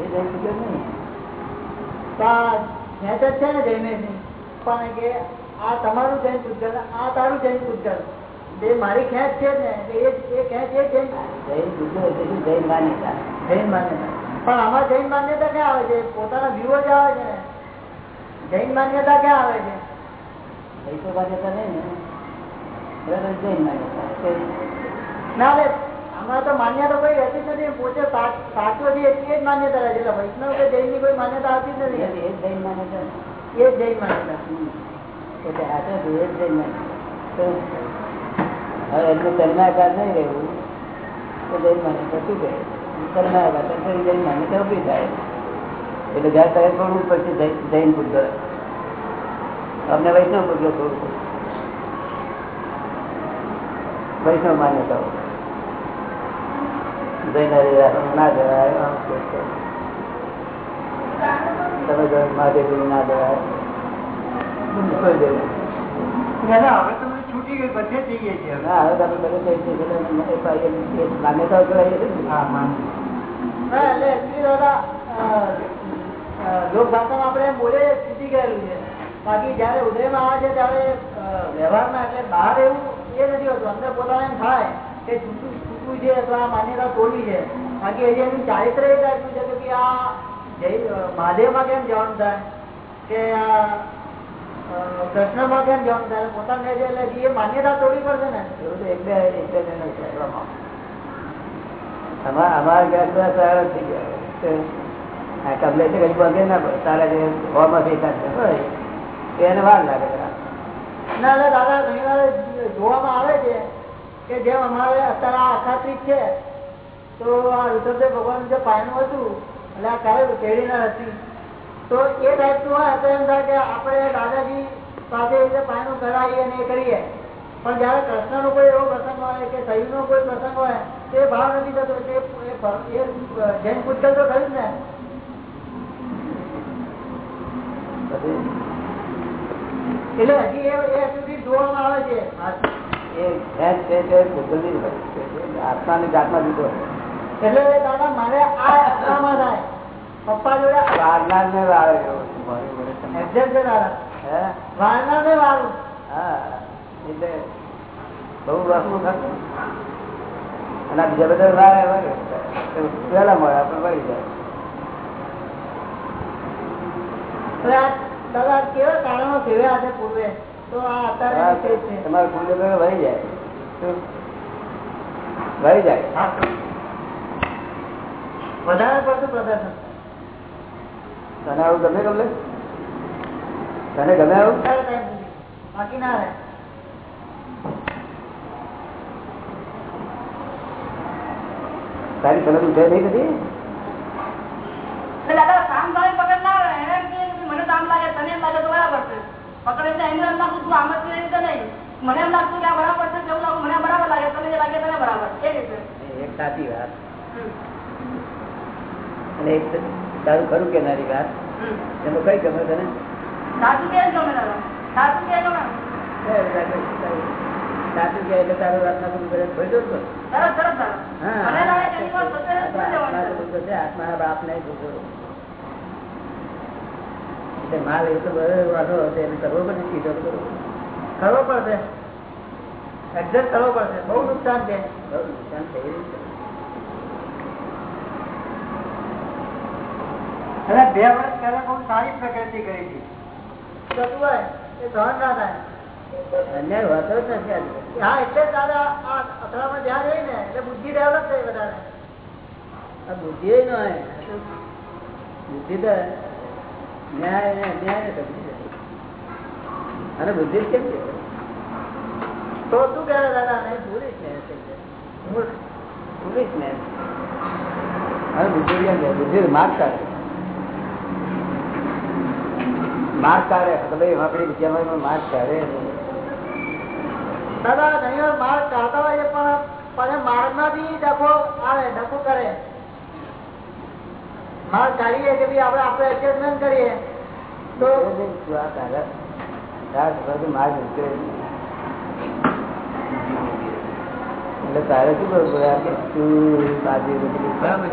એ નહીં? ખેંચ છે ને જૈનેશની પણ કે આ તમારું જૈન પૂજક આ તારું જૈન પૂજક. જે મારી ખેંચ છે ને એ ખેંચ એ જૈન જૈન માન્યતા જૈન માન્યતા પણ આમાં જૈન માન્યતા ક્યાં આવે છે? પોતાના વ્યૂ જ આવે છે ને. જૈન માન્યતા ક્યાં આવે છે? પૈસો માન્યતા નહીં ને. બરાબર જૈન માન્યતા. ના રે આમાં તો માન્યતા કોઈ રહેતી જ નથી. પોતે સાચો છે એ જ માન્યતા રહે છે. એટલે વૈષ્ણવ કે જૈનની કોઈ માન્યતા આવતી જ એ નથી જ જૈન માન્યતા. એ જ જૈન માન્યતા. એટલે તો એ જ જૈન માન્યતા. હવે એમને તન્માકાર નહીં રહેવું તો જૈન માન્યતા શું કહે? કર્ણાકાર જૈન માન્યતા ઊભી થાય. એટલે જ્યાં ત્યારે થોડું પછી જૈન- જૈન પૂજક અમને વૈષ્ણવ બુદ્ધ થોડું. વૈષ્ણવ માન્યતાઓ. ના જવાય આમ તેમ તેમ. તમે જો મહાદેવજી ના જવાય કોઈ જઈને. ના હવે તો બધું છૂટી ગયું બધે જ જઈએ છીએ ના હવે તમે બધે જઈ જઈ એટલે એ પાછી એ માન્યતાઓ કહેવાય છે ને. હા માન એટલે actually દાદા અ, અ, લોક ભાષામાં આપણે એમ બોલે છૂટી ગયેલું છે બાકી જયારે ઉદયમાં આવે છે ત્યારે અ, વ્યવહારમાં એટલે બહાર એવું એ નથી હોતું અંદર પોતાને એમ થાય કે છૂટું છૂટવું છે અથવા માન્યતા તોડવી છે? બાકી એનું ચારિત્ર એ ટાઈપનું છે કે આ મહાદેવમાં કેમ જવાનું થાય? કે આ કૃષ્ણમાં કેમ જવાનું થાય? પોતાને એટલે એ માન્યતા તોડવી પડશે ને? એવું તો એક બે એક બે જણ અમારા અમારા ઘર બધા થઈ ગયા. કમલે છે કઈ પગે ના પડે. તારા જે હોમાંથી એકાદ એને વાર લાગે ના દાદા ઘણી વાર જોવામાં આવે છે. કે જેમ અમારે અત્યારે આ અખાત્રિક છે તો આ રુદ્રદેવ ભગવાન જે પાયનું હતું એટલે આ કાલે કેળીના નથી તો એ ટાઈપનું હોય તો એમ થાય કે આપણે દાદાજી પાસે રીતે પાયનું કરાવીએ અને એ કરીએ. પણ જયારે કૃષ્ણનો કોઈ એવો પ્રસંગ હોય કે શૈવનો કોઈ પ્રસંગ હોય તો એ ભાવ નથી થતો એટલે એ જૈન પૂજક તો ખરું ને. એટલે હજી એ સુધી જોવામાં આવે છે. આત્માની જાતમાં જુદો એટલે દાદા મારે આ આત્મામાં પપ્પા જોડે વારનાર ને? વારનાર હા? એટલે બહુ વસ્તુ થતું અને બીજા બધા વારે વહેલા મળે આપણે વળી જાય. દાદા કેવા કારણો કેવા છે પૂર્વે તમારું કુંડ વળી જાય. વહી જાય. વધારે પડતું પ્રદર્શન. તને આવું ગમે ગમે? તને ગમે આવું. બાકી ના રહે. તારી તને ઉઠે નહીં કદી દાદા કામ ભાઈ પકડ ના કે મને કામ લાગે તને લાગે તો બરાબર છે. પકડે એટલે એને એમ લાગતું તું આમ જ રીતે નહીં. મને એમ લાગતું કે આ બરાબર છે તેવું લાગુ મને બરાબર લાગે તને જે લાગે તને બરાબર. એ રીતે. એક સાચી વાત. અને એક તારું ખરું કેનારી વાત. એમાં કઈ ગમે તને? સાચું કે ગમે સાચું કે ગમે સાચું કે એટલે તારું ના બધું કરે ભજ્યો જ તો? સરસ સરસ હા. આત્મા તો બાપ નહીં ભૂગોળો. માલ એ તો બધો વાંધો હશે એને કરવો પડે સીધો કરવો પડશે. એડજસ્ટ કરવો પડશે. બહુ નુકસાન છે. બહુ નુકસાન થઈ રહ્યું છે અને બે વર્ષ પહેલા બહુ સારી પ્રકૃતિ કરી હતી? થતું હોય એ સહન ના થાય અન્યાય હોતો જ નથી હા એટલે દાદા આ અથડામણ ધ્યાન રહી ને એટલે બુદ્ધિ ડેવલપ થઈ વધારે આ બુદ્ધિ ન હોય. બુદ્ધિ તો અને બુદ્ધિ કેમ છે? તો શું કહેવાય દાદા ને ફૂલિશ ને. માર્ગ કાઢે. માર્ગ કાઢે. તો ભાઈ આપણી માર્ગ કાઢે. દાદા ઘણી વાર માર્ગ કાઢતા હોય પણ માર્ગમાંથી ડખો આવે, ડખો કરે. માર્ગ કાઢીએ કે ભાઈ આપણે આપણે એડજસ્ટમેન્ટ કરીએ. તો માર્ગ એટલે તારે શું કરવું પડે? કે તું બાજુ બરાબર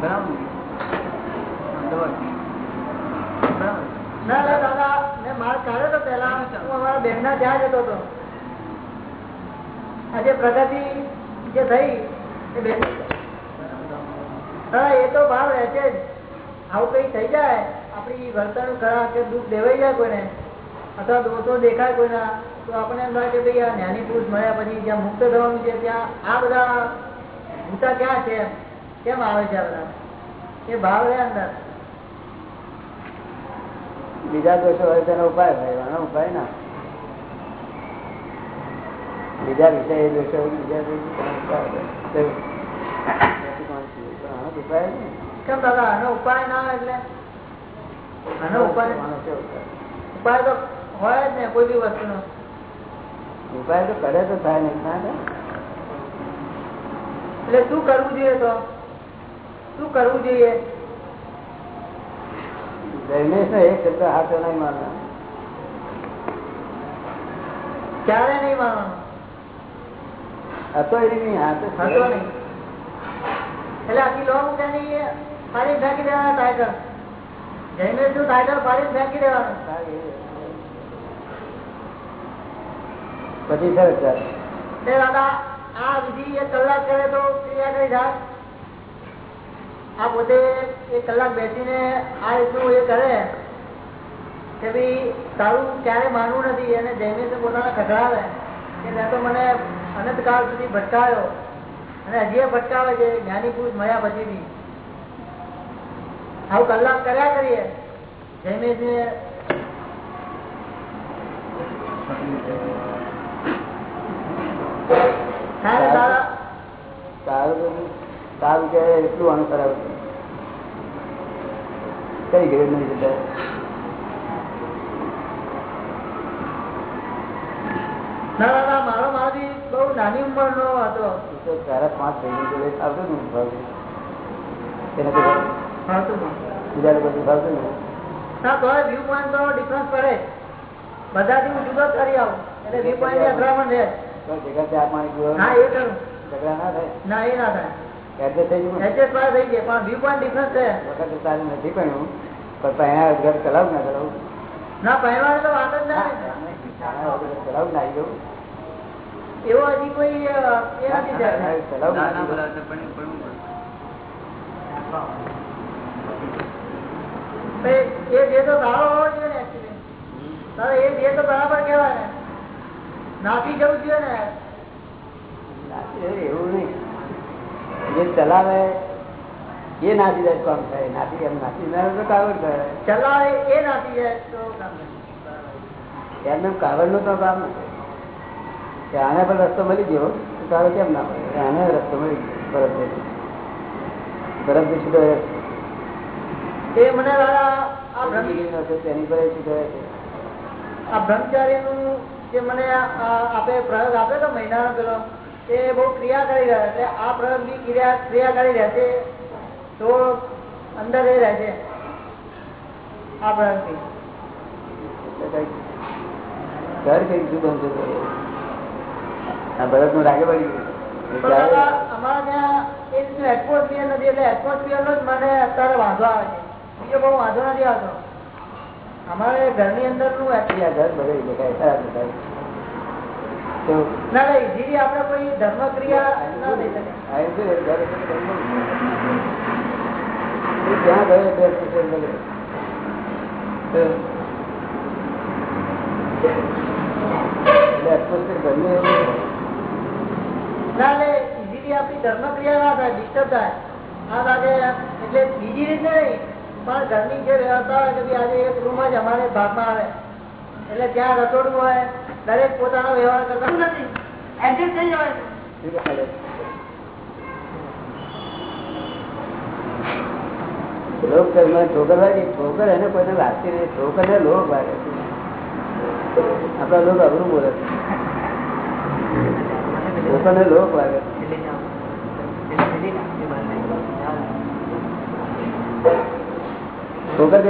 બરાબર ના ના દાદા મેં માર્ક કાઢ્યો તો પેલા હું અમારા બેન ના ત્યાં જતો હતો. આજે પ્રગતિ જે થઈ એ બેન હા, એ તો ભાવ રહે છે જ. આવું કઈ થઈ જાય, આપણી વર્તણૂક ખરાબ કે દુઃખ દેવાઈ જાય કોઈને, અથવા દોષો દેખાય કોઈના, તો આપણને એમ થાય કે ભાઈ આ જ્ઞાની પુરુષ મળ્યા પછી જ્યાં મુક્ત થવાનું છે, ત્યાં આ બધા ભૂતા ક્યાં છે? કેમ આવે છે આ બધા? એ ભાવ રહે અંદર. બીજા દોષો હોય તેનો ઉપાય થાય ઉપાય ના. બીજા વિષય દોષો બીજા દોષો ઉપાય. કેમ દાદા આનો ના એટલે? આનો ઉપાય ઉપાય? તો હોય જ ને કોઈ બી વસ્તુનો. ઉપાય તો કરે તો થાય નહીં ના એટલે શું કરવું જોઈએ તો? શું કરવું જોઈએ? ધર્મેશ નો એક શબ્દ હાથો નહીં માનવાનો ક્યારે નહીં માનવાનું હતો એ નહીં હાથો હતો નહીં એટલે આખી લોન ઉઠાની ફાડી ફેંકી દેવાના ટાઈગર જઈને શું ટાઈગર ફાડી ફેંકી દેવાનું. પછી સર તે દાદા આ વિધિ એક કલાક કરે તો ક્રિયા કરી થાય આ પોતે એક કલાક બેસીને આ રીતનું એ કરે કે ભાઈ તારું ક્યારે માનવું નથી અને જઈને પોતાને ખખડાવે કે મેં તો મને અનંતકાળ સુધી ભટકાયો. અને હજી ભટકાવે છે જ્ઞાની પુરુષ મળ્યા પછી બી આવું કલાક કર્યા કરીએ ને દાદા સારું કે એટલું કઈ ગયું નહીં જતા ના દાદા મારો મારી બહુ નાની ઉંમર નો હતો. એ પાંચ ભાઈની જોડે આવતું ને ભાવતું. એને તો બીજા લોકો ભાવતું ને. ના. તો વ્યૂ પોઈન્ટ તો ડિફરન્સ પડે. બધાથી હું જુદો કરી આવું. એટલે વ્યૂ પોઈન્ટ અથડામણ રહે તો ભેગા ચા હા એ કરું ઝઘડા ના થાય. ના એ ના થાય. એડજસ્ટ થઈ ગયું એડજસ્ટ થઈ પણ વ્યૂ પોઈન્ટ ડિફરન્સ છે. વખત તારે નથી પડ્યું પણ પહેલા ઘર ચલાવ ના ચલાવું? ના પહેલા તો વાંધો જ ના. ચલાવ ના આવી ગયું એવો હજી કોઈ એ નથી જે તો સારો હોવો જોઈએ ને actually. તારે એ જે તો બરાબર કહેવાય ને. નાસી જવું જોઈએ ને. એવું નહીં. જે ચલાવે એ નાસી જાય કામ થાય. નાસી એમ નાસી ના તો કાવડ થાય. ચલાવે એ નાસી જાય તો કામ થાય. એમને કાવડનું તો કામ નથી કે આને પણ રસ્તો મળી ગયો તો તારે કેમ ના મળે? આને રસ્તો મળી ગયો બરફ બરફ સીધો એ મને દાદા આ તેની પર સીધો છે. આ બ્રહ્મચારીનું જે મને આ- આ આપે પ્રયોગ આપ્યો તો મહિનાનો પેલો એ બહુ ક્રિયા કરી રહ્યા એટલે આ પ્રયોગ બી ક્રિયા ક્રિયા કરી રહ્યા છે તો અંદર એ રહે છે આ પ્રયોગથી. ઘર કઈ શું જુદું બરફનું રાગે પડી અમારા ત્યાં ઘરની અંદરનું કોઈ ધર્મ ક્રિયા ગયો એટલે બગડે. તો એટલે atmosphere ઘરનું એવું છે. ના એટલે ઇઝીલી આપણી ધર્મક્રિયા ના થાય ડિસ્ટર્બ થાય. આ લાગે એટલે બીજી રીતે નહીં પણ ઘરની જે વ્યવસ્થા હોય કે આજે એક રૂમ જ અમારે ભાગમાં આવે. એટલે ત્યાં રસોડું હોય દરેક પોતાનો વ્યવહાર કરતા. નથી. એડજસ્ટ થઈ જવાય લોક કર્મ ઠોકર વાગી ઠોકર એને કોઈને લાગતી નહીં. ઠોકર ને લોક વાગે. આપડા લોક અઘરું બોલે છે. ઠોકર ને લોક લાગે ઠોકરથી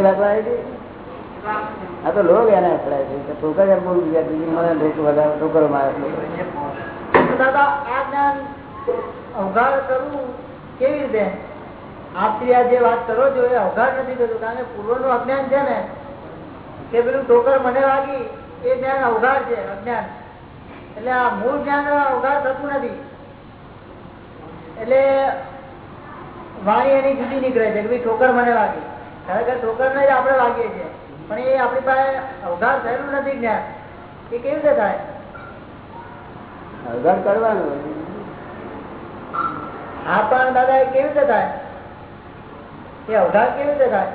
અવગાડ કરવું કેવી રીતે? આપથી આ જે વાત કરો છો, એ અવઘાત નથી થતું. કારણ કે પૂર્વનું અજ્ઞાન છે ને, કે પેલું ટોકર મને વાગી, એ જ્ઞાન અવઘાર છે, અજ્ઞાન. એટલે આ મૂળ જ્ઞાન અવઘાત થતું નથી. એટલે વાણી એની જુદી નીકળે છે કે ભાઈ ઠોકર મને વાગી. ખરેખર ઠોકર ને આપણે વાગીએ છીએ. પણ એ આપણી પાસે અવઘાર થયેલું નથી જ્ઞાન. એ કેવી રીતે થાય? અવઘાર કરવાનું. હા પણ દાદા એ કેવી રીતે થાય? એ અવઘાર કેવી રીતે થાય?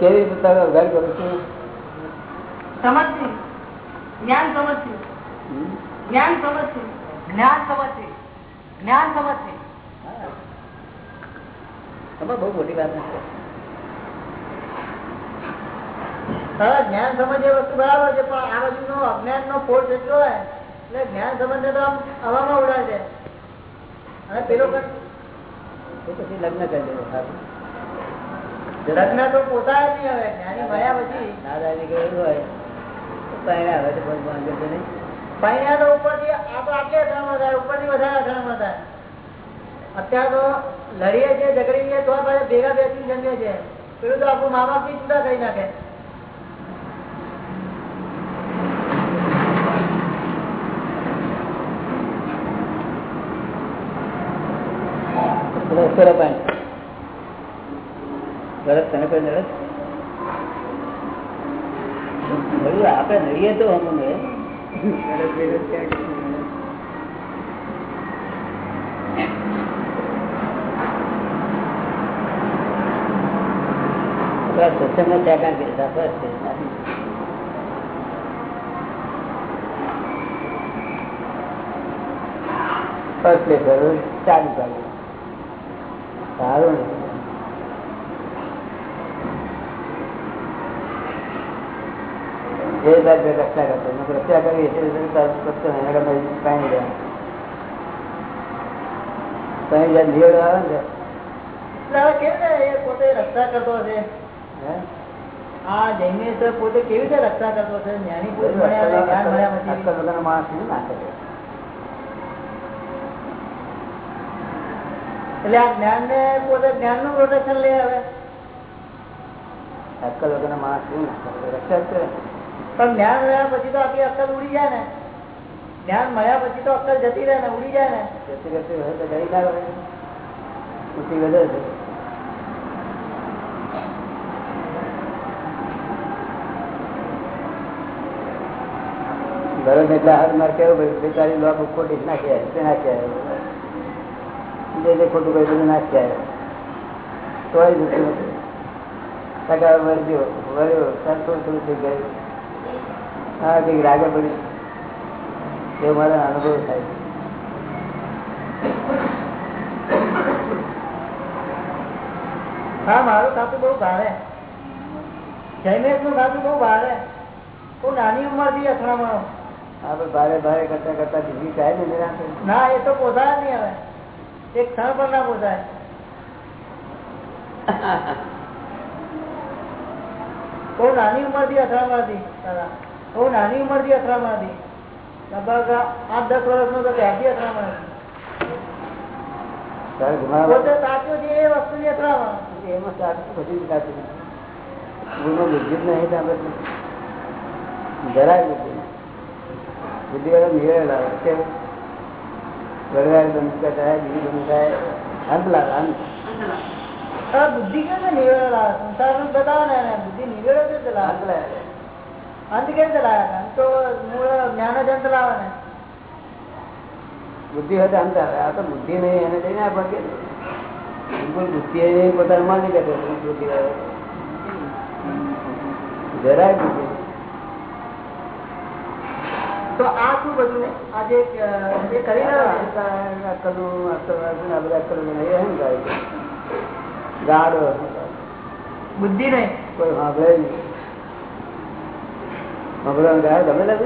કેવી રીતે અવઘાર કરું છું? સમજથી જ્ઞાન સમજથી જ્ઞાન સમજથી જ્ઞાન સમજથી જ્ઞાન સમજથી બહુ મોટી વાત જ્ઞાન સમજ એ વસ્તુ બરાબર છે પણ આ બાજુ નો અજ્ઞાન નો ફોર્સ એટલો હોય એટલે જ્ઞાન સમજ ને તો આમ હવામાં ઉડાય છે અને પેલો પછી લગ્ન કરી દેવો લગ્ન તો પોતા જ નહીં હવે જ્ઞાની મળ્યા પછી. દાદાજી એવું હોય. તો પહેલા તો કોઈ વાંધો નહીં પૈણા તો ઉપરથી આ તો આટલી અઠાણમાં થાય, ઉપરથી વધારે અઠાણમાં થાય. અત્યારે તો લડીએ છીએ ઝઘડીએ તો પાછા ભેગા બેસી જમીએ છીએ. પેલું તો આપણું મા બાપથી જુદા કરી નાખે. ભરત તને કોઈ નડત આપણે નડીએ તો અમને સત્સંગમાં ત્યાં કાંઈ બસ છે. ફર્સ્ટ પ્લેસ ચાલુ ચાલુ સારું ને. એ બાદ બે રક્ષા કરતો રક્ષા કરી એટલે કરતો ને એના જાય નિયડ આવે ને પોતે રક્ષા કરતો હશે? આ જૈનેશ પોતે કેવી રીતે રક્ષા કરતો છે જ્ઞાની પુરુષ વગરનો માણસ ના કરે. એટલે આ જ્ઞાન ને પોતે જ્ઞાનનું પ્રોટેક્શન લે હવે. અક્કલ વગરનો માણસ નહીં ના કરે. રક્ષા કરે. પણ જ્ઞાન મળ્યા પછી તો આખી અક્કલ ઉડી જાય ને. જ્ઞાન મળ્યા પછી તો અક્કલ જતી રહે ને, ઉડી જાય ને. જતી કરતી હોય તો ગઈ ના કરે ઊંચી વધે છે. ભરત એટલે હાથ માર કેવો ભાઈ બેચારી લોક ખોટી નાખી આવે તે નાખી આવે જે જે ખોટું કહ્યું બધું નાખી આવે તોય જતું નથી. ટકા વળગ્યો, વળ્યો તાર થોડું થોડું થઈ ગયું. હા રાગે પડી એવો મારા અનુભવ થાય. હા મારું ખાતું બહુ ભારે. જૈનેશનું ખાતું બહુ ભારે. બહુ નાની ઉંમરથી અથડામણો. આપડે ભારે ભારે કરતા કરતા બીજી થાય ને ના એ તો પોસાય નહીં હવે. એક ક્ષણ પણ ના પોસાય. બહુ નાની ઉંમરથી અથડામણ હતી બહુ નાની ઉંમરથી અથડામણ હતી લગભગ આઠ દસ વર્ષ નો તો ત્યાંથી અથડામણ હતી પોતે સાચું છે એ વસ્તુ અથડામણ. એમાં સાચું બધી સાચું ગુનો બુદ્ધિ જ નહીં ત્યાં જરાય બુદ્ધિ બુદ્ધિ વાળા નિવેડે લાવે કેવું વડવાય બંધ થાય બીજું બંધ અંત લાવે અંત. બુદ્ધિ રીતે નિવેડો લાવે સંસારનું બતાવે ને બુદ્ધિ નિવેડો છે લાવે અંત કેવી ચલાવ્યા તો મૂળ જ્ઞાન જ અંત લાવે ને બુદ્ધિ હોય અંત આવે. આ તો બુદ્ધિ નહીં એને આ ભાગે. બિલકુલ બુદ્ધિ એ પોતાને માની લે બુદ્ધિ જરાય બુદ્ધિ તો આ શું બધું? આ જે કરી આ બધા અક્કલ નહીં છે. ગાઢ બુદ્ધિ નહીં. કોઈ સાંભળે નહીં. ગમે લાગે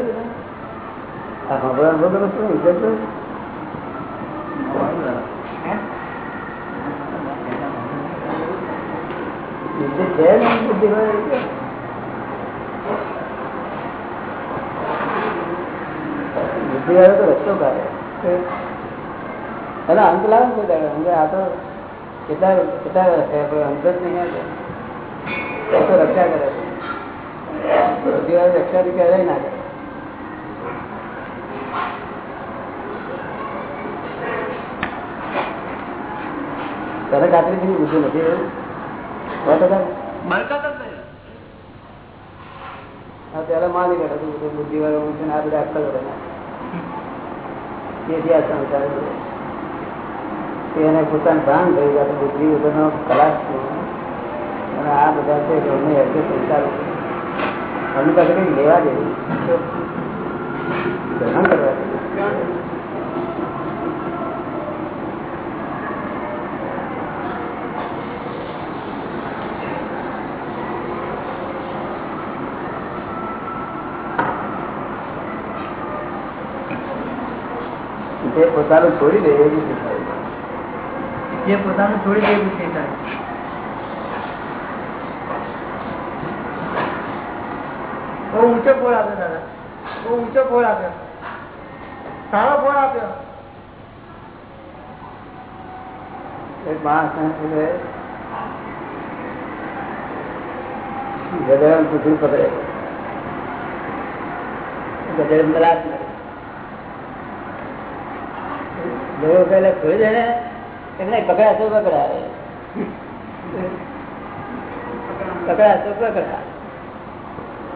આ સાંભળવાનું બુદ્ધિ વાળો તો રસ્તો કાઢે. અને અંત લાવે ને. આ તો કેટલા કેટલા અંત જ નહીં તો રક્ષા કરે છે. બધી રક્ષા બી કહેવાય ના તને ખાતરી થી બુદ્ધિ નથી એવું? ત્યારે માની બેઠા બુદ્ધિ વાળો હું છે આ બધા અક્કલ તેથી આ સંસાર એને પોતાનું ભાન થયું બુદ્ધિ વગરનો કલાક છે. અને આ બધા છે સંસાર છે. અમને પાસે કંઈક લેવા જેવું તો ગ્રહણ કરવા જેવું. તે પોતાનું છોડી દે એવી સંસાર છે. જે પોતાનું છોડી દે એવું ચેતન બહુ ઊંચો ફોડ આપ્યો દાદા. બહુ ઊંચો ફોડ આપ્યો. સારો ફોડ આપ્યો. એક માણસ પૂછડું પકડે. ગધેડ પેલા એમને પકડા તો પકડા પકડા તો પકડા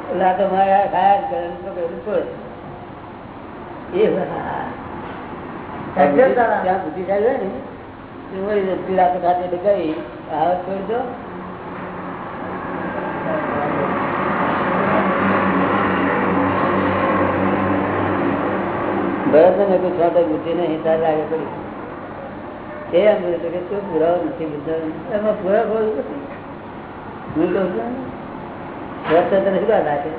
આ તો મારા ખાયા કરે ને પકડેલું છોડે એ. ત્યાં બુદ્ધિશાળી હોય ને? તે વળી પીડા તો ખાતે ગઈ હવે છોડી દો ભરત ને કોઈ છોટો બુદ્ધિ નહીં તાર લાગે પડી એ એમ બોલે કે શું પુરાવો નથી બુદ્ધ એમાં પુરાવો બોલું નથી હું કહું છું. તને શું કામ રાખે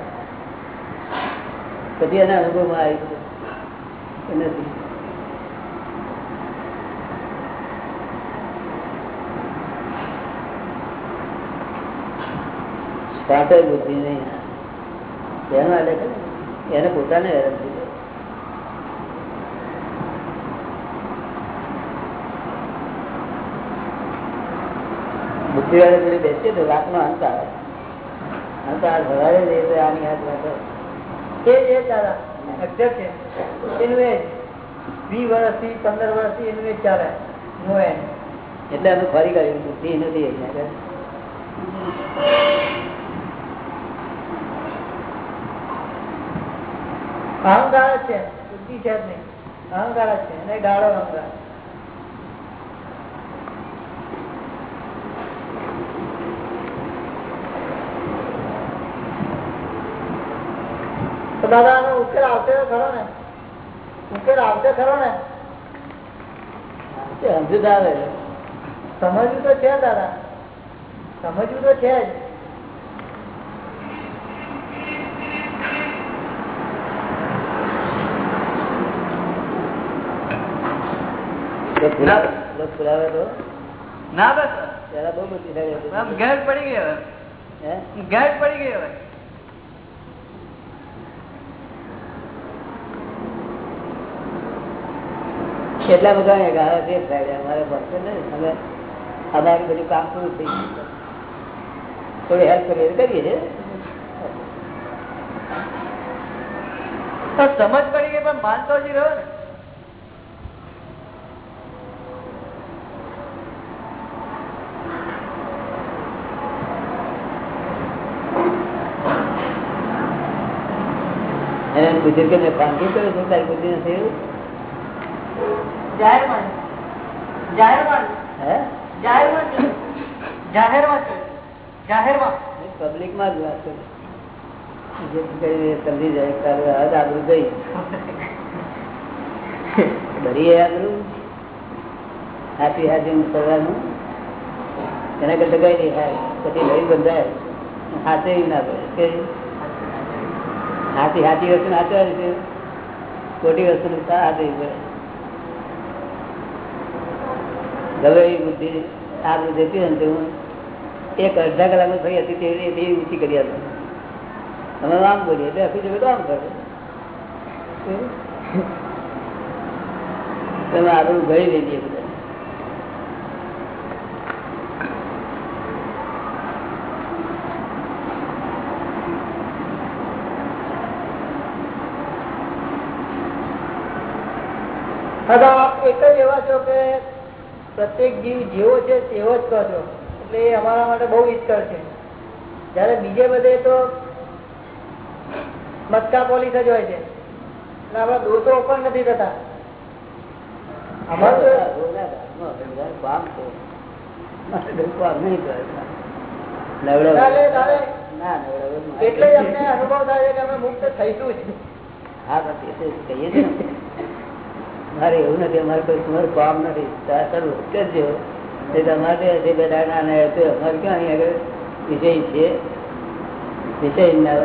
એના અનુભવમાં આવી નથી. બુદ્ધિ નહીં. એનો આ લેખ એને પોતાને હેરાન થઈ. બુદ્ધિ વાળે બેસીએ તો વાતનો અંત આવે. એટલે અમે ફરી કર્યું બુદ્ધિ નથી. અહંકાર છે. બુદ્ધિ છે જ નહીં. અહંકાર છે. અને ગાળો અહંકાર તો દાદા આનો ઉકેલ આવશે ખરો ને? ઉકેલ આવશે ખરો ને? સમજુ આવે સમજવું તો છે દાદા સમજવું તો છે જ. ના. બસ. બહુ બધી હતું. આમ ગેર પડી ગયો હવે. હે? ગેર પડી ગઈ કેટલા બધા ગાળા છે અમારે ભક્તો ને અમે અમારે બધું કામ પૂરું થઈ ગયું. થોડી હેલ્પ કરીએ કરીએ છીએ સમજ પડી ગઈ પણ માનતો જ રહ્યો ને. એને પૂછ્યું કે ફાંકી કર્યું છું તારી બુદ્ધિ નથી એવું જાહેરમાં જાહેરમાં હે? જાહેરમાં જાહેરમાં જાહેરમાં. પબ્લિક જ વાત કરું સમજી જાય તારું હાથ આબરૂ ગઈ ભરી એ હાથી હાથી કરવાનું એના કરતા કઈ નહીં હાય પછી લઈ બંધાય. હાથે ના કે હાથી હાથી વસ્તુ નાચવાની છે ખોટી વસ્તુ હાથે પડે. ગમે બુદ્ધિ આ બધી જતી હોય ને તે હું એક અડધા કલાકમાં થઈ હતી તેવી એવી ઊંચી કરી આપે. તમે આમ બોલીએ, એટલે આખી જગ્યા તો આમ કરે. તમે આગળ ગળી લઈ દઈએ બધા દાદા એક જ એવા છો કે પ્રત્યેક જીવ જેવો છે તેવો જ કહો છો એટલે એ અમારા માટે બહુ ઈચ્છર છે. જયારે બીજે બધે તો મસ્કા પોલીસ જ હોય છે. એટલે આપણા દોષો પણ નથી થતા. અમારું એટલે અમને અનુભવ થાય છે કે અમે મુક્ત થઈશું જ. હા બસ કહીએ છીએ. મારે એવું નથી, અમારે કોઈ તમારું કામ નથી. સારું કરજો તે તમારે જે બધા નાના અમારે ક્યાં અહીં આગળ વિષય છે? વિષય ના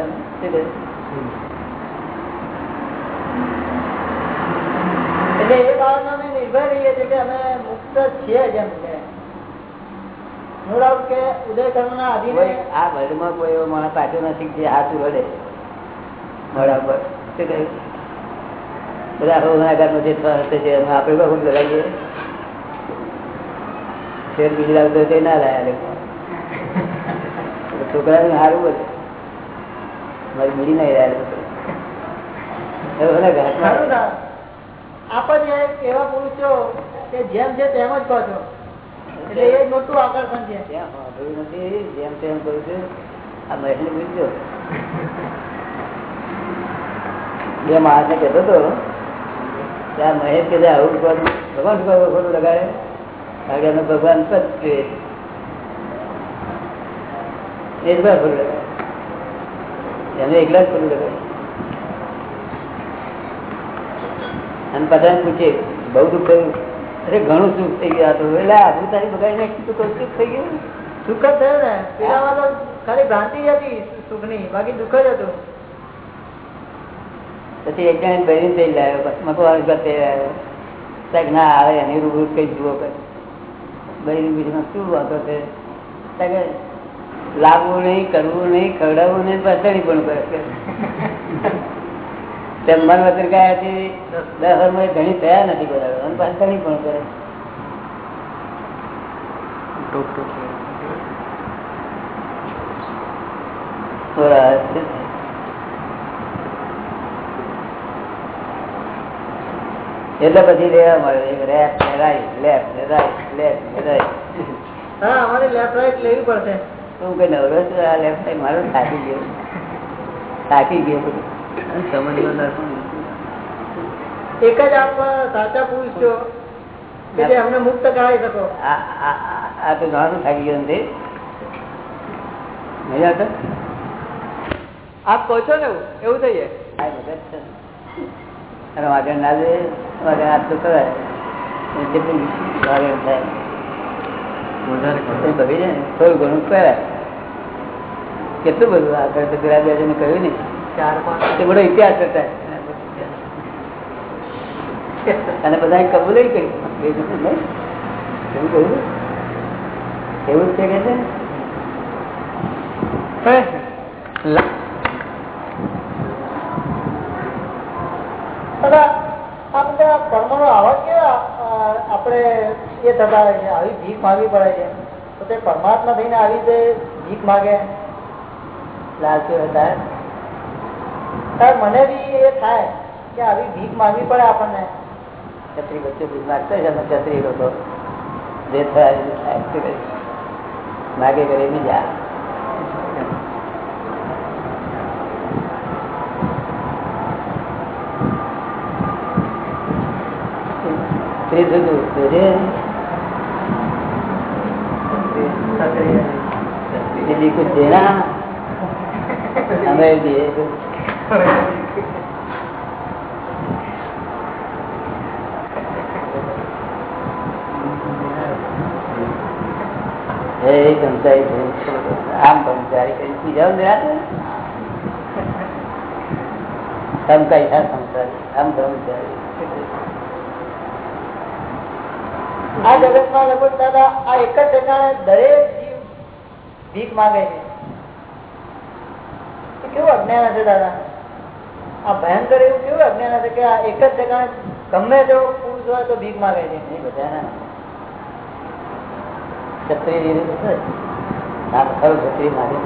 એટલે એ અમે નિર્ભર રહીએ છીએ કે અમે મુક્ત છીએ જ એમ છે નો કે આ વર્લ્ડમાં કોઈ એવો માણસ પાછો નથી જે હાથ રડે મોડા પર. શું કહ્યું બધા ગુનાગારનો જે હશે છે આપણે કોઈ લગાવીએ શેર બીજી લાગતો તે ના લાયા છોકરાને સારું બધે. મારી બીડી નહીં રહ્યા લોકો હવે બધા ખરું ઘાટમાં ના? આપ જ એક એવા પુરુષો કે જેમ છે તેમ જ કહો છો. એટલે એ મોટું આકર્ષણ છે. નથી. જેમ તેમ કરું છું. આ મહેશને પૂછજો બે માણસને કહેતો હતો આ મહેશ કે આવું કરું ભગવાન ખોટું લગાડે? કારણ કે એનો ભગવાન પદ એ જ ભાઈ ખોટું લગાડે. એને એકલા જ ખોટું લગાડે. અને પછી પૂછે, બહુ દુઃખ થયું? અરે, ઘણું સુખ થઈ ગયા. તો એટલે આજુ તારી બગાડી નાખી, તો કોઈ સુખ થઈ ગયું. સુખ જ થયું ને. પેલા તો ખાલી ભ્રાંતિ હતી સુખની. બાકી દુઃખ જ હતું. પછી એક જણ બહેરી થઈ લાવ્યો બસ થઈ આવ્યો સાહેબ ના આવે એની રૂબરૂ કઈ જુઓ કઈ બહેરી બીજું શું વાંધો છે? સાહેબ લાવવું નહીં કરવું નહીં ખવડાવવું નહીં બધાની પણ કરે છે. વતન કયા છે દસ વર્ષમાં ઘણી થયા નથી કરાવે અને પણ કરે બરાબર. એટલે પછી લેવા મળે એક રેપ ને રાઈટ લેફ્ટ ને રાઈટ લેફ્ટ ને રાઈટ હા અમારે લેફ્ટ રાઈટ લેવી પડશે. હું કઈ નવરો છું આ લેફ્ટ સાઈડ મારો થાકી ગયો. થાકી ગયો બધું. સમજવા એક જ આપ સાચા પુરુષ છો. કે જે અમને મુક્ત કરાવી શકો. આ તો ઘણું થાકી ગયું નથી. મજા? આપ કહો છો ને એવું થઈ જાય. અને વાગણ ના લે વાગણ આટલું કરાય. જેટલું વાગણ થાય. બગડી જાય ને થોડું ઘણું કરાય. કેટલું બધું આગળ તો પેલા બે જણે કહ્યું ને. ચાર પાંચ. તે બધો ઇતિહાસ કરતા અને બધા કબૂલ કરી. બીજું શું નહીં. એવું કહ્યું એવું જ છે કે છે? દાદા આ બધા આવા કેવા આપણે એ થતા હોય છે આવી ભીખ માગવી પડે છે. તો તે પરમાત્મા થઈને આવી રીતે ભીખ માગે. લાલચી હતા સાહેબ. મને બી એ થાય કે આવી ભીખ માગવી પડે આપણને. છત્રી વચ્ચે ભીખ માગતો છે, અમે છત્રી લોકો. જે થાય? માગે કરે બીજા ત્રીજું જોજે બીજી કુછ દેના हमें दिए એ સંસારી છે. આમ સંસારી કરી પૂજાઓ નિરાતે સમકાઈ થાય સંસારી આમ સંસારી આ જગતમાં લગભગ દાદા આ એક જ ઠેકાણે દરેક જીવ ભીખ માંગે છે. એ કેવું અજ્ઞાન હશે દાદા? આ ભયંકર એવું કેવું અજ્ઞાન હશે કે આ એક જ ઠેકાણે ગમે તેવો પુરુષ પુરુષ હોય તો ભીખ માગે છે? નહીં બધાના. ક્ષત્રિય રીતે તો છે. આ ખરું ક્ષત્રિય માગે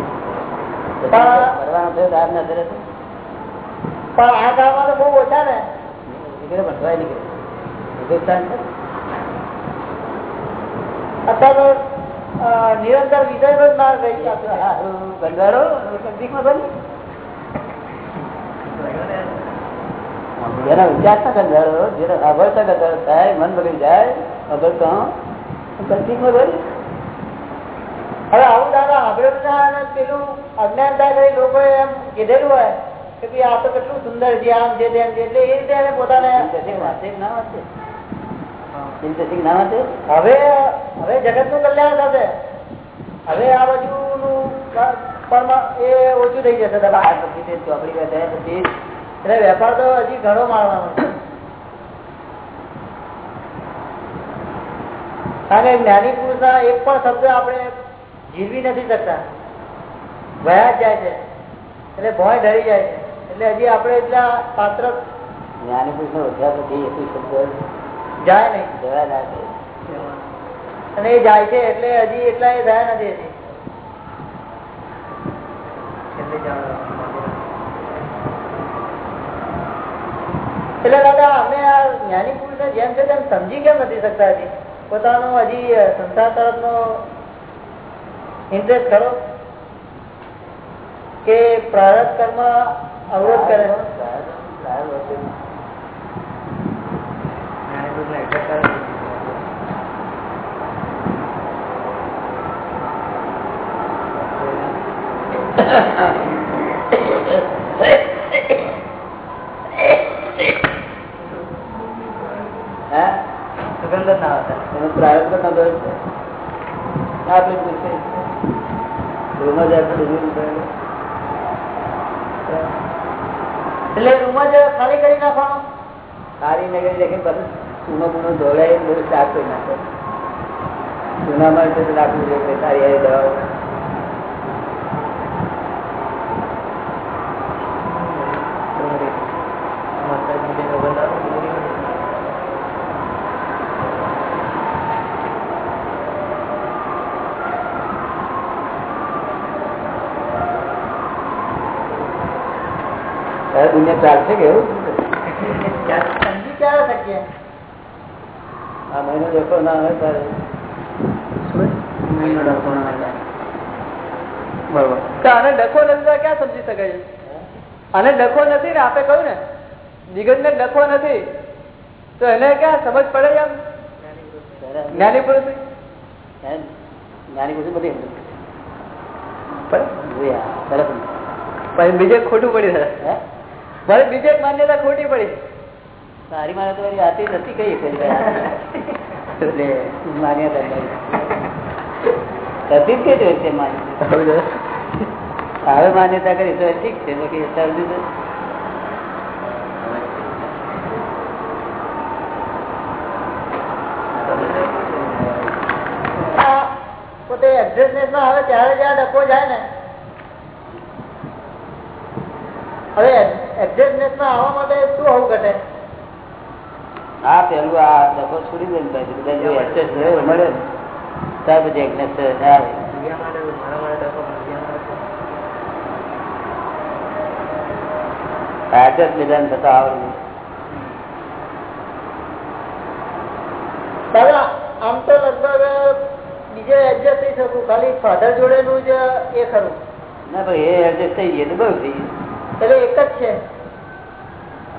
ભરવાનો થયો તો આજ ના ધરે તો? પણ આ ગામમાં તો બહુ ઓછા ને. નીકળે ભણવાય નીકળે. હિન્દુસ્તાન છે? અત્યારે નિરંતર વિષય જ માર રહી ગંધારો ભીખમાં બની જેના ગંધાડો જેનો અભળતા ગંધાડો થાય મન બગડી જાય અભળતો ભીખમાં બની હવે આવું દાદા ના પેલું અજ્ઞાનતા કરી લોકોએ એમ કીધેલું હોય કે ભાઈ આ તો કેટલું સુંદર છે, આમ છે તેમ છે, એટલે એ રીતે પોતાને વાંચે ના વાંચે ઇન્ટરેસ્ટિંગ ના હતું? હવે હવે જગતનું કલ્યાણ થશે. હવે આ બાજુનું પણ એ ઓછું થઈ જશે. પછી તે ચોપડી બેઠા પછી એટલે વેપાર તો હજી ઘણો મારવાનો છે. કારણ કે જ્ઞાની પુરુષના એક પણ શબ્દ આપણે જીરવી નથી શકતા. વયા જ જાય છે. એટલે ભોય ડરી જાય છે. એટલે હજી આપણે એટલા પાત્ર જ્ઞાની પુરુષ નો વધ્યા પછી એટલું શબ્દ જાય નહીં. જવા ના અને એ જાય છે એટલે હજી એટલા એ થયા નથી એટલે દાદા અમે આ જ્ઞાની પુરુષને જેમ છે તેમ સમજી કેમ નથી શકતા હજી? પોતાનો હજી સંસાર તરફનો ઇન્ટરેસ્ટ ખરો? કે પ્રારત કર્મ અવરોધ કરે હા સુગંધ ના આવતા એનો પ્રારંભ કરતા દર છે આપણે રૂમમાં. એટલે રૂમ જ ખાલી કરી નાખવાનો સારી નગરી દેખે બધું ચૂનો બૂનો ધોળાય બહુ સાફ કરી નાખે. ચૂનામાં તો રાખવું જોઈએ સારી આવી દવાઓ. દુનિયા ચાલશે કે એવું સમજી ક્યારે શકીએ આ મહિનો દેખો ના હોય તારે બરોબર તો આને ડખો નથી તો ક્યાં સમજી શકાય છે? આને ડખો નથી ને આપે કહ્યું ને નિગમ ને ડખો નથી તો એને ક્યાં સમજ પડે એમ? જ્ઞાની પુરુષ. જ્ઞાની પુરુષ. બધી બીજે ખોટું પડી મારે બીજે માન્યતા ખોટી પડી. તારી મારે તો આતી નથી કઈ માન્યતા નથી કે માન્યતા હવે માન્યતા કરી તો ઠીક છે બાકી અત્યાર તો પોતે આવે ત્યારે જ્યાં ડકો જાય ને. હવે એડ્રેસનેસ આવવા માટે શું હોવું ઘટે? આ પેલું આ ડખો છોડી દે ને પછી બધા જો મળે ને ત્યાર પછી ignorance આવે લીધા થતા આવડવું દાદા આમ તો લગભગ બીજે એડજસ્ટ થઈ શકું. ખાલી ફાધર જોડેનું જ એ ખરું. ના ભાઈ એ એડજસ્ટ થઈ ગયું બહુ થઈ એટલે એક જ છે.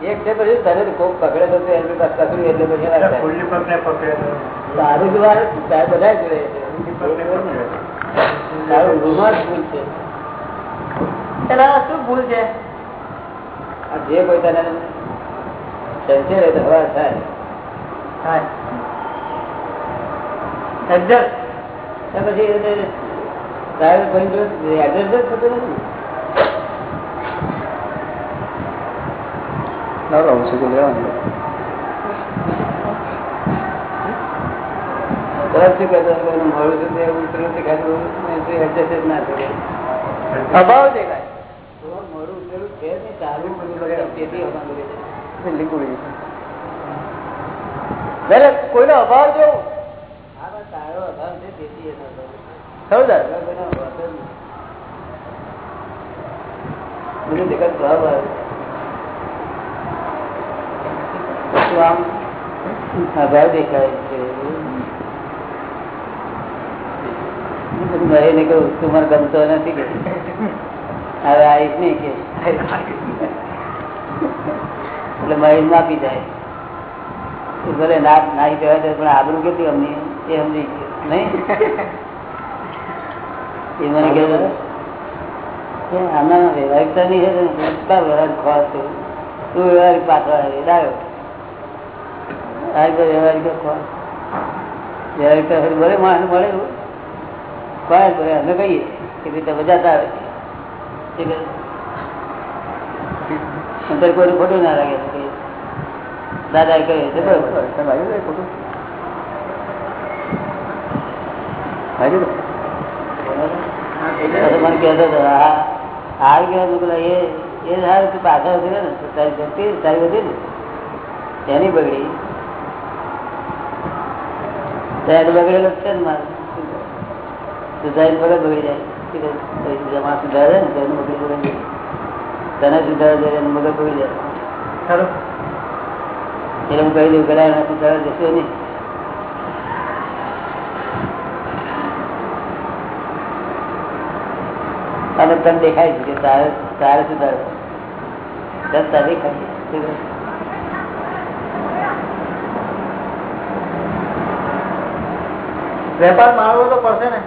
એક છે પછી તને કોક પકડે તો એમની પાસે પકડ્યું એટલે પછી જ વાર જ તારે બધા જોડે છે. તારું રૂમાં જ ભૂલ છે. એના શું ભૂલ છે? જે કોઈ તને સંચય રહે તો હવા થાય. પછી કોઈ જોડે એડજસ્ટ જ થતું નથી. એનું મોડું છે? તે એવું ઉતર્યું છે કાંઈ એવું નહીં, તો adjust જ ના થાય. અભાવ દેખાય તો મોડું ઉતરેલું છે જ નહીં, ચાલુ બધું બધું તેથી હવા મળે છે. એટલે કોઈનો અભાવ જેવું હા બસ તારો અભાવ છે તેથી એનો અભાવ. ખરું દાદા બીજા કોઈનો અભાવ જ નથી. બધું જગત ભાવ આવે શું આમ અભાવ દેખાય છે હું બધું મહેને કહું તું મને ગમતો નથી કે હવે આવીશ નહીં કે એટલે મહેશ માપી જાય. ભલે ના નાહી જવા દે પણ આબરું કેટલી અમને? એ સમજી નહીં? એ મને કહે આના વ્યવહારિકતા નહીં ને સંસ્કાર વ્યવહાર ખોવા છે? તું વ્યવહારિક પાછળ આવ્યો લાવ્યો આ તો વ્યવહારિક ખોવા વ્યવહારિકતા ભલે માણસ મળે ખોવાય ભલે અમે કહીએ કે ભાઈ તમે જતા આવે. છે અંતર કોઈનું ખોટું ના લાગે. દાદા કહે છે ખોટું? મને કહેતો હતો હાર મેં કીધું, એ એ તું પાછળ ઉતર્યો ને તારી જતી તારી વધી ને એની બગડી. ત્યારે બગડેલો છે ને મારે. સુધારી જાય. ને બગડી જાય તને સુધારો જાય એનું મગજ બગડી જાય ખરું. એટલે હું કહી દઉં ગળા સુધારે જશો નહીં. અને તને દેખાય છે કે તારે તારે સુધારો તારે દેખાય? વેપાર મારવો તો પડશે ને.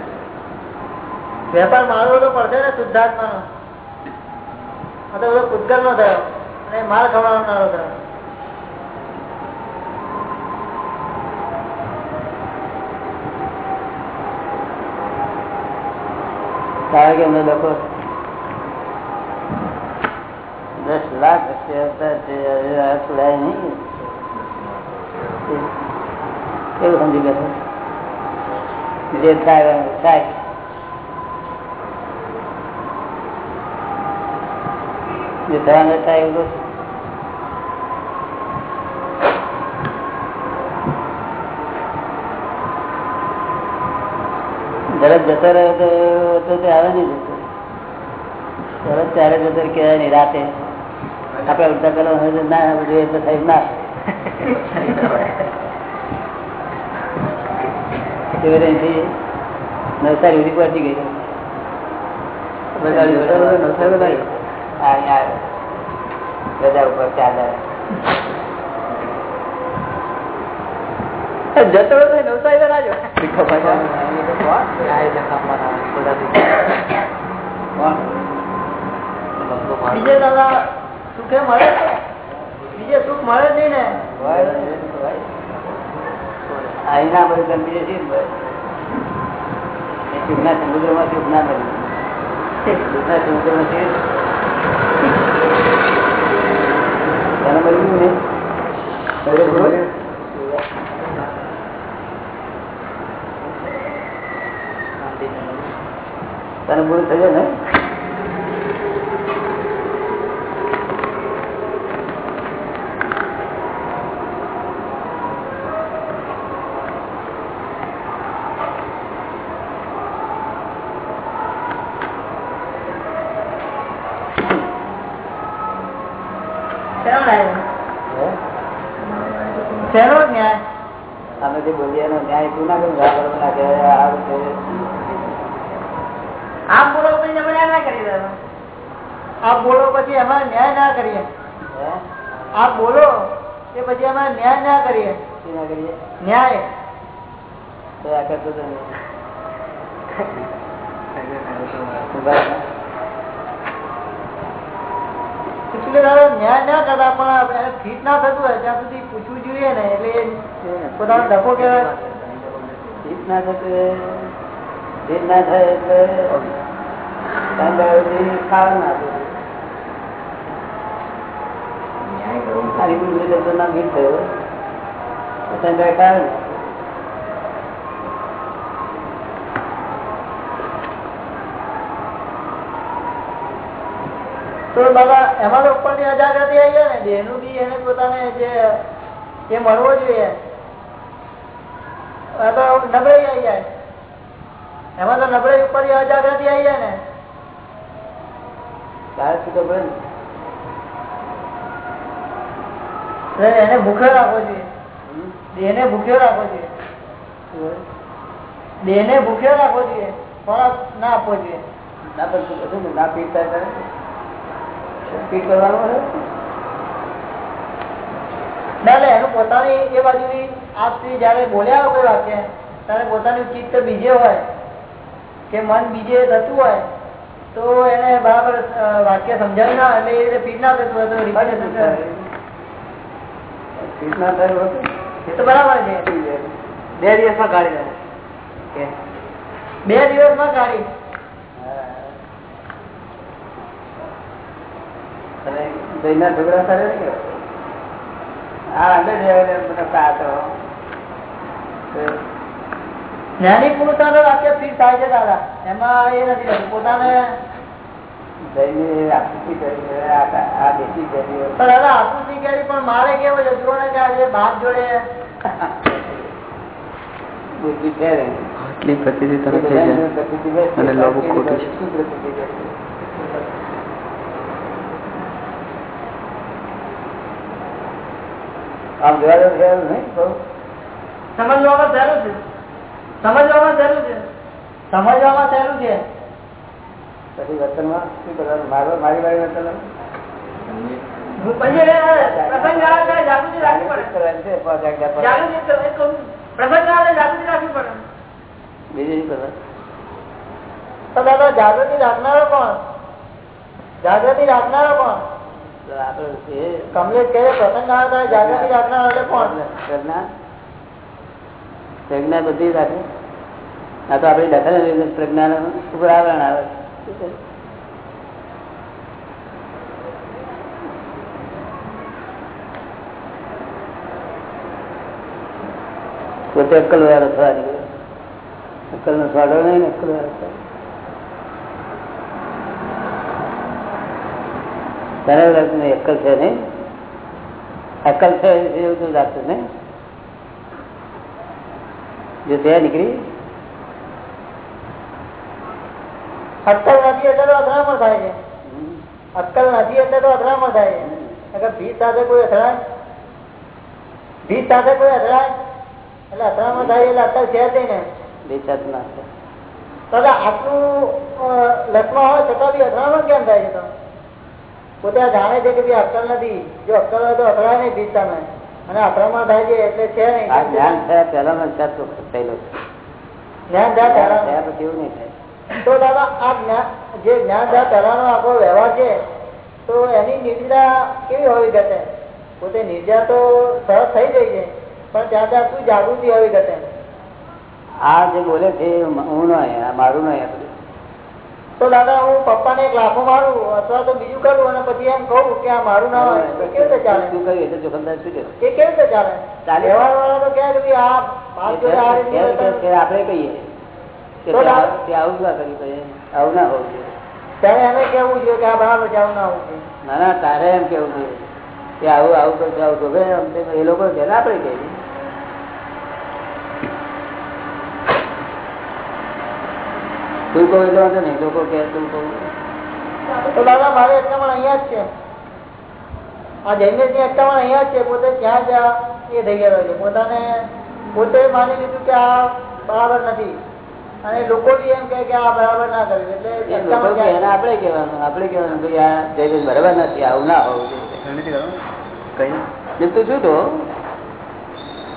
વેપાર મારવો તો પડશે ને શુદ્ધાત્મા નો આ તો બધો પૂતગલ નો થયો. અને માલ ખવડાવનારો થયો. કારણ કે અમને લોકો દસ લાખ છોડાય નહીં. કેવું સમજી બેઠો જે થાય થાય. થવાનું થાય એવું તરત જતો રહ્યો તો તો તે આવે નહીં જતો. તરત ત્યારે જતો કહેવાય નહીં રાતે. આપણે ઉડતા પેલા હોય તો ના બધું એ તો થાય ના. નવસારી સુધી પહોંચી ગઈ. નવસારી નવસારી નહીં હા અહીંયા રજા ઉપર ચાર જતો નવસારી ના બીજે દાદા સુખે મળે બીજે સુખ મળે નહીં ને. અહીંના બધું ગંભીર છે સુખના સમુદ્રમાં સુખ ના મળ્યું સુખના સમુદ્રમાં છે તને મળ્યું ને બરોબર. તને ભૂલ થયો ને ન્યાય ના કરું બરાબર ના કે સારું છે આપ બોલો પછી તમે ના કરી દેવા આપ બોલો પછી એમાં ન્યાય ના કરીએ. આપ બોલો એ પછી એમાં ન્યાય ના કરીએ. શું ના કરીએ? ન્યાય. તો આ કરતો ન્યાય ના પણ આપણે ફીટ ના થતું હોય ત્યાં સુધી પૂછવું જોઈએ ને એટલે પોતાનો ડખો કહેવાય. ઠીક ના જાય તો બાબા એમાં ઉપરની અજાગૃતિ આવી ને, દેહનું બી એને પોતાને જે મળવો જોઈએ. નબળાઈ આવી જાય. એમાં તો નબળાઈ ઉપર અજાગૃતિ આવી જાય ને. એને ભૂખ્યો રાખવો જોઈએ દેહને ભૂખ્યો રાખવો જોઈએ દેહને ભૂખ્યો રાખવો જોઈએ ખોરાક ના આપવો જોઈએ ના પણ ના પીતા કરે પીટ કરવાનું ના એટલે એનું પોતાની એ બાજુની આપથી જયારે બોલ્યા કોઈ વાક્ય ત્યારે પોતાનું ચિત્ત બીજે હોય કે મન બીજે થતું હોય તો એને બરાબર વાક્ય સમજાવી ના એટલે એ રીતે પીટ ના થતું હોય તો ના થાય એ તો બરાબર છે. બે દિવસમાં કાઢી બે દિવસમાં કાઢી. અને દહીંના ઢોકળા કરે ને આ અંદર જ બધા સાતો જ્ઞાની પુરુષાનો વાક્ય ફિટ થાય છે દાદા એમાં એ નથી થતું પોતાને દહીંની આકૃતિ કરી છે. આ આ દેશી જરીઓ. પણ દાદા આકૃતિ કેવી પણ મારે કેવું છે ને કે બાપ જોડે બુદ્ધિ છે આટલી પ્રતિથી તમે થઈ જાય અને લાવવું ખોટું છે. શું પ્રકૃતિ બેસે? આમ જોવા નહીં? સમજવામાં સહેલું છે? સમજવામાં સહેલું છે? સમજવામાં સહેલું છે? પછી વર્તનમાં શું કરવાનું? મારો મારી વાળી વર્તન જાગૃતિ રાખનારો કોણ? જાગૃતિ રાખનારો કોણ? આપડે કમલેશ કહે પ્રસંગ આવે જાગૃતિ રાખનારો કોણ? પ્રજ્ઞા બધી રાખે. આ તો આપણી દખલ પ્રજ્ઞા ઉપર આવરણ આવે પોતે અક્કલ વાળો થવા નીકળ્યો અક્કલ નો સ્વાડો નહીં ને અક્કલ વાળો થવા. તને અક્કલ છે નહીં? અક્કલ છે એવું તું લાગતું નહીં? જો નીકળી? અક્કલ નથી એટલે તો અથડામણ થાય છે. અક્કલ નથી એટલે તો અથડામણ થાય છે. ભીત સાથે કોઈ અથડાય ભીત સાથે કોઈ અથડાય એટલે અથડામણ થાય એટલે અક્કલ છે જ ને. ચાર ના. દાદા આટલું અ, હોય છતાં બી અથડામણ કેમ થાય છે તો? પોતે જાણે છે કે ભાઈ અક્કલ નથી. જો અક્કલ હોય તો અથડાય નહીં ભીત સામે અને અથડામણ થાય છે એટલે છે આ જ્ઞાન થયા વિચાર તો થયેલો છે. જ્ઞાન થયા થયા પછી એવું નહીં થાય. તો દાદા આ જ્ઞાન જે જ્ઞાન થયા પહેલાનો આખો વ્યવહાર છે તો એની નિર્જા કેવી હોવી ઘટે? પોતે નિર્જા તો સરસ થઈ ગઈ છે પણ ત્યાં ત્યાં શું જાગૃતિ હોવી ઘટે? આ જે બોલે છે હું નહીં આ મારું નહીં. તો દાદા હું પપ્પાને એક લાફો મારું અથવા તો બીજું કરું અને પછી એમ કહું કે આ મારું ના હોય તો કેવી રીતે ચાલે? શું કહ્યું એટલે જોખમદાર શું કે કેવી રીતે ચાલે. વ્યવહાર વાળા તો કે આ આપણે કહીએ કે આવું- આવું ના કર્યું કહીએ. આવું ના હોવું જોઈએ. ત્યારે એને કેવું જોઈએ કે આ બરાબર છે આવું ના હોવું જોઈએ. ના ના તારે એમ કેવું જોઈએ કે આવું આવું કરશું આવું તે એ લોકો છે ને આપણે કહીએ. તું કહો એટલે વાંધો નહીં લોકો કે તું કહું. દાદા મારે અટકામણ અહીંયા જ છે. આ જૈનેશની અટકામણ અહીંયા જ છે પોતે ત્યાં જ એ થઈ ગયેલો છે. પોતાને પોતે માની લીધું કે આ બરાબર નથી. અને લોકો બી એમ કે આ બરાબર ના કરે એટલે એ લોકો અટકામણ કે એને જાય. આપણે કહેવાનું આપણે કહેવાનું ભાઈ આ જયદેવ બરાબર નથી આવું ના હોવું જોઈએ. તું શું તો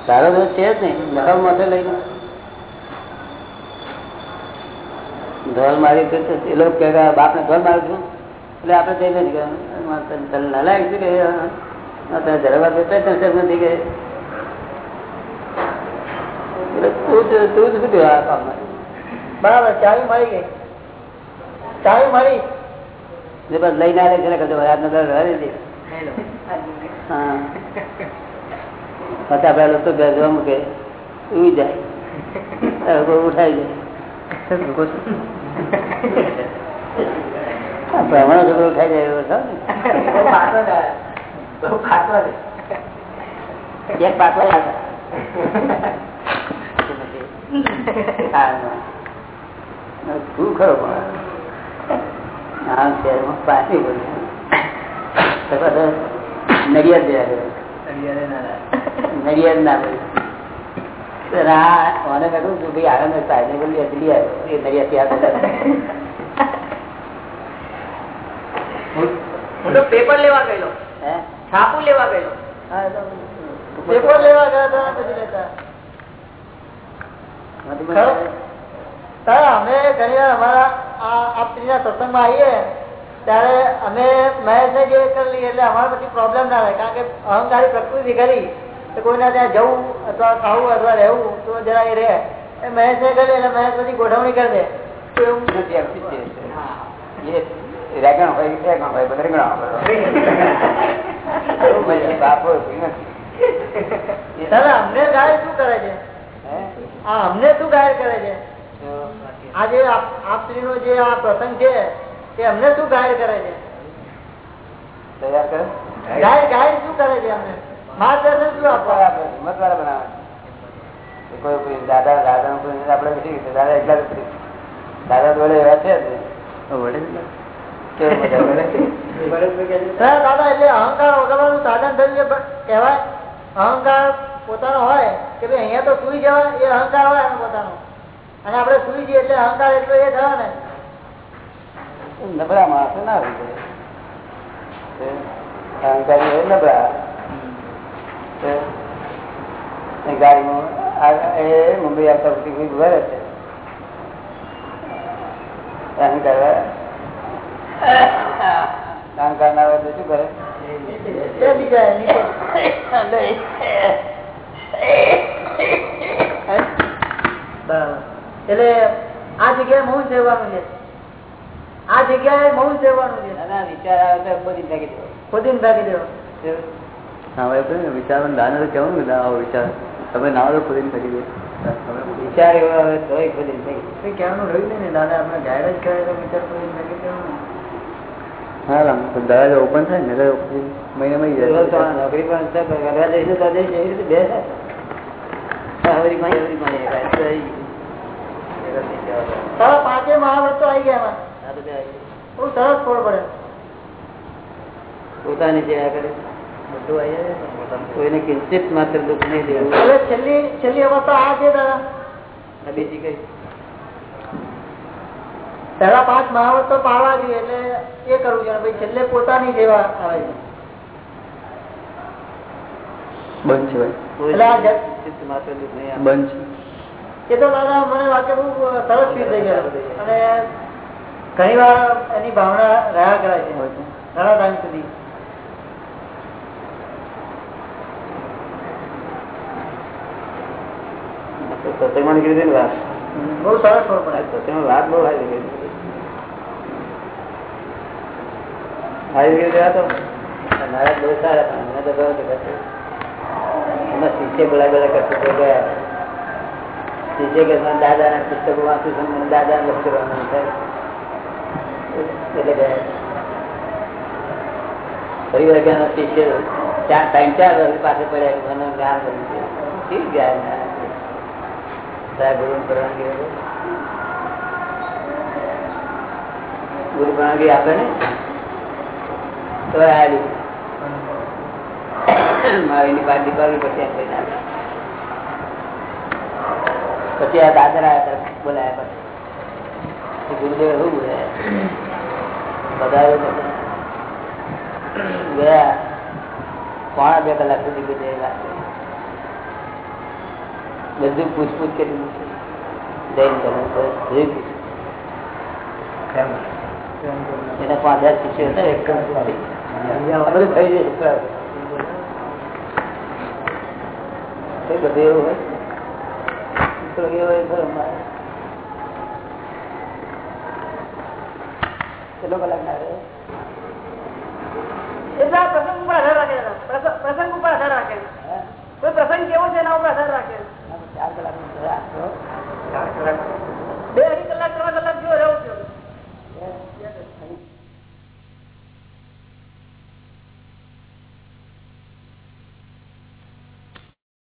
તારો દોષ છે જ નહીં નકામ માથે લઈને ધોલ મારી તો એ લોકો કહે કે આ બાપને ધોલ મારું છું. એટલે આપણે જઈને કહેવાનું તને તને નલાયક છે કે તને ધરવા દેતા જ નથી નથી કે. એટલે તું જ- તું શું આ કામ બરાબર, ચાવી મળી ગઈ. ચાવી મળી. જે બસ લઈને આવે છે પછી આપડે લોકો બેસવા મૂકે, ઉઈ જાય. ઉઠાઈ જાય બ્રાહ્મણો છોકરો ઉઠાઈ જાય એવો છો એક પાકવા શું ખરો પણ? આ શહેરમાં પાછી બોલ્યું નડિયાદ નડિયાદ ના બોલ્યું પેપર લેવા ગયેલો. હે? લેવા ગયેલો. હા, એ તો પેપર લેવા ગયા હતા પછી લેતા. નથી ખરો? મને- તારા અમે ઘણી વાર અમારા આ ના સ્ત્રીના સત્સંગમાં આવીએ ત્યારે અમે મહેશને જે કરી એટલે અમારે પછી પ્રોબ્લેમ ના રહે કારણ કે અહંકારી પ્રકૃતિ કરી તો કોઈના ત્યાં જવું અથવા ખાવું અથવા રહેવું તો જરા એ રહે એ મહેશને કરી એટલે મહેશ બધી ગોઠવણી કરી દે તો એવું નથી આવતી જ છે. એ રેગણ હોય રેગણ હોય બધા રીંગણા હોય. પછી બાપ હોય કોઈ નથી. દાદા અમને ગાય શું કરે છે? આ અમને શું ગાય કરે છે આ જે આપ આપ સ્ત્રીનો જે આ પ્રસંગ છે તે અમને શું ગાય કરે છે તૈયાર કરો ગાયડ ગાયડ શું કરે છે અમને માર્ગદર્શન શું આપવા આપણે હિંમતવાળા બનાવે. કોઈ કોઈ દાદા દાદા આપણે જ જોડે એવા છે દાદા એટલે અહંકાર વગાડવાનું સાધન છે કેવાય કહેવાય અહંકાર પોતાનો હોય કે ભાઈ અહીંયા તો સુઈ જવાય એ અહંકાર હોય એનો પોતાનો. અને આપણે સુઈ જઈએ એટલે અહંકાર એટલો એ થયો ને. નબળા માણસો ના હોય અહંકારી નબળા. તો એ ગાડીમાં આ- એ મુંબઈ આવતા છે. તો શું કરે. બરાબર. એટલે આ જગ્યાએ મૌન સેવાનું છે. આ જગ્યાએ મૌન સેવાનું છે. વિચાર આવે તો બધી નાખી દેવો હા કહ્યું ને વિચારવાનું દાન તો કેવું ને આવો વિચાર તમે ના હોય તો ખોદીને ફેંકી દે વિચાર એવો આવે તોય બધી થઈ. કહેવાનું રહ્યું ને દાદા આપણે ગાઈડ જ કરે તો વિચાર ખોદીને થઈ દેવાનો હા રામ દરવાજો ઓપન થાય ને એટલે પછી મહિને મળી રોજ તો આ જાય નોકરી પણ કરવા જઈશું તો જઈશું. એવી રીતે બે. આવરી માં આવરી માં આવે. તારા પાંચે મહાવ્રત તો આવી ગયા. બહુ સરસ ખબર પડે પોતાની સેવા કરે કોઈને કિંચિત માત્ર દુઃખ નહીં દેવું. છેલ્લી છેલ્લી અવસ્થા આ છે દાદા. બીજી કઈ? પેલા પાંચ મહાવત તો પાડવા જોઈએ એટલે એ કરવું જોઈએ. ભાઈ છેલ્લે પોતાની જેવા આવે બંધ છે. બંધ એ તો દાદા મને વાક્ય બહુ સરસ ફીલ થઈ ગયો અને ઘણી વાર એની ભાવના રહ્યા કરાય છે. છે. ઘણા ટાઈમ સુધી. સત્સંગમાં નીકળી ગઈ ને વાત બહુ સરસ ખબર આ પડે સત્સંગમાં વાત બહુ સારી નીકળી ગઈ. નીકળી ગયા તો? મારા બહુ સારા પણ મને તો બહુ એમાં શિષ્ય બોલા બોલા કરતું ગયા શિષ્ય કે દાદાના પુસ્તકો વાંચું છું મને દાદાને લક્ષ કરવાનું એટલે ગયા ફરી વાર શિષ્ય ચાર ત્રણ ચાર વર્ષ પાસે પડ્યા મને જ્ઞાન બન્યું છે ગુરુ પરવાનગી. ગુરુ ને? તો પછી એમ પછી આ દાદર આવ્યા તરફ બોલાયા પછી. ગુરુદેવ શું બોલાયા બધા. ગયા, પોણા બે કલાક સુધી લાગે બધું પૂછપૂછ કરી દીધું જૈન ધર્મ પર જોઈ પૂછ્યું. એના પાંચ હજાર શિષ્યો હતા એક બધું થઈ જશે એ બધું એવું હોય તો એવો એ ખરો મારે. કેટલો કલાક ના રહે એટલે આ પ્રસંગ ઉપર આધાર રાખે દાદા. પ્રસ- પ્રસંગ ઉપર આધાર રાખે હે? કોઈ પ્રસંગ કેવો છે એના ઉપર આધાર રાખે આ તો ચાર કલાક